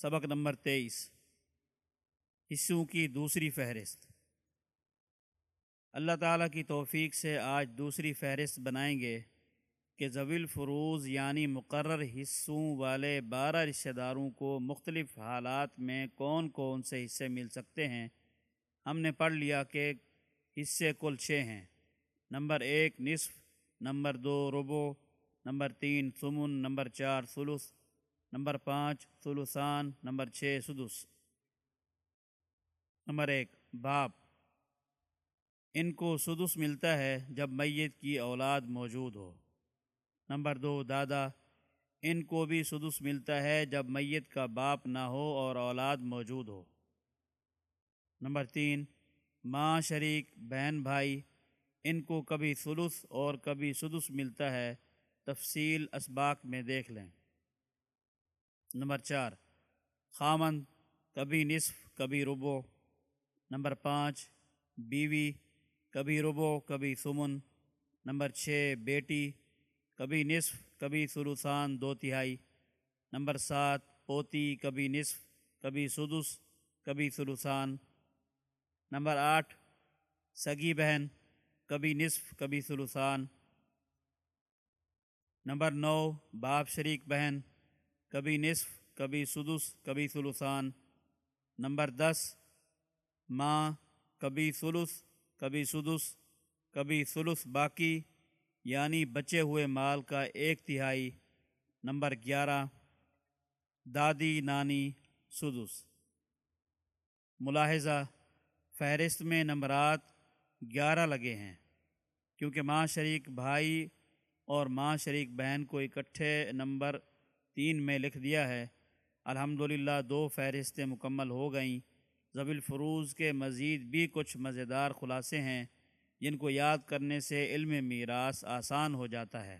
سبق نمبر تیئیس۔ حصوں کی دوسری فہرست۔ اللہ تعالیٰ کی توفیق سے آج دوسری فہرست بنائیں گے کہ زویل فروز یعنی مقرر حصوں والے بارہ رشتہ داروں کو مختلف حالات میں کون کون سے حصے مل سکتے ہیں۔ ہم نے پڑھ لیا کہ حصے کل چھ ہیں۔ نمبر ایک نصف، نمبر دو ربو نمبر تین سمن، نمبر چار ثلث نمبر پانچ ثلثان نمبر چھ، سدس۔ نمبر ایک، باپ۔ ان کو سدس ملتا ہے جب میت کی اولاد موجود ہو۔ نمبر دو، دادا۔ ان کو بھی سدس ملتا ہے جب میت کا باپ نہ ہو اور اولاد موجود ہو۔ نمبر تین، ماں شریک، بہن بھائی۔ ان کو کبھی ثلث اور کبھی سدس ملتا ہے، تفصیل اسباق میں دیکھ لیں۔ نمبر چار، خامن، کبھی نصف، کبھی ربو نمبر پانچ، بیوی، کبھی ربو کبھی سمن. نمبر چھ، بیٹی، کبھی نصف، کبھی سلوسان دو تہائی. نمبر سات، پوتی، کبھی نصف، کبھی سدس کبھی سلوسان نمبر آٹھ، سگی بہن، کبھی نصف، کبھی سلوسان نمبر نو، باپ شریک بہن کبھی نصف، کبھی سدس، کبھی سلوسان نمبر دس ماں کبھی ثلث، کبھی سدس، کبھی ثلث باقی یعنی بچے ہوئے مال کا ایک تہائی۔ نمبر گیارہ، دادی، نانی، سدس۔ ملاحظہ، فہرست میں نمبرات گیارہ لگے ہیں، کیونکہ ماں شریک بھائی اور ماں شریک بہن کو اکٹھے نمبر تین میں لکھ دیا ہے، الحمدللہ دو فہرستیں مکمل ہو گئیں۔ زبی الفروز کے مزید بھی کچھ مزیدار خلاصے ہیں، جن کو یاد کرنے سے علم میراث آسان ہو جاتا ہے۔